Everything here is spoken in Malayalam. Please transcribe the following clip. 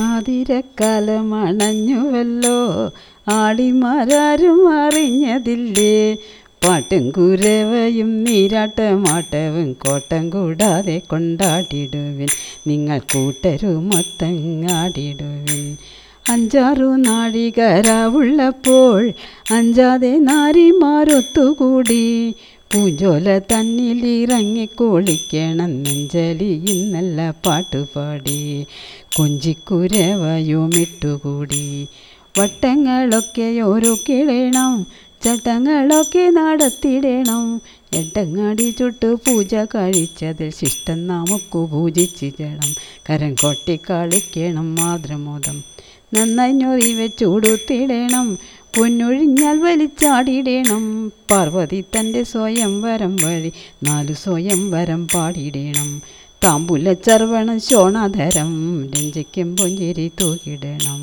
ആതിരക്കാലം അണഞ്ഞുവല്ലോ. ആടിമാരാരും അറിഞ്ഞതില്ലേ. പാട്ടും കുരവയും നീരാട്ടമാട്ടവും കോട്ടം കൂടാതെ കൊണ്ടാടിടുവിൻ. നിങ്ങൾ കൂട്ടരുമൊത്തങ്ങാടിടുവിൻ അഞ്ചാറു നാഴികരാവുള്ളപ്പോൾ അഞ്ചാതെ നാരിമാരൊത്തുകൂടി. പൂഞ്ചോല തന്നിലിറങ്ങി കുളിക്കണം നെഞ്ചലി ഇന്നല്ല പാട്ടുപാടി കൊഞ്ചിക്കുരവയുമിട്ടുകൂടി. വട്ടങ്ങളൊക്കെ ഓരോ കിളയണം ചട്ടങ്ങളൊക്കെ നടത്തിടണം. എട്ടങ്ങാടി ചുട്ട് പൂജ കഴിച്ചതിൽ ശിഷ്ടം നമുക്ക് പൂജിച്ചിടണം കരം കൊട്ടി കളിക്കണം മാതൃമോദം. നന്നായി ഞൊറി വെച്ചുടുത്തിടണം. പൊന്നൊഴിഞ്ഞാൽ വലിച്ചാടിയിടേണം. പാർവതി തന്റെ സ്വയം വരം വഴി നാലു സ്വയം വരം പാടിയിടേണം. താമ്പുല ചർവണം ശോണാധരം രഞ്ജിക്കും പൊഞ്ചേരി തൂക്കിടണം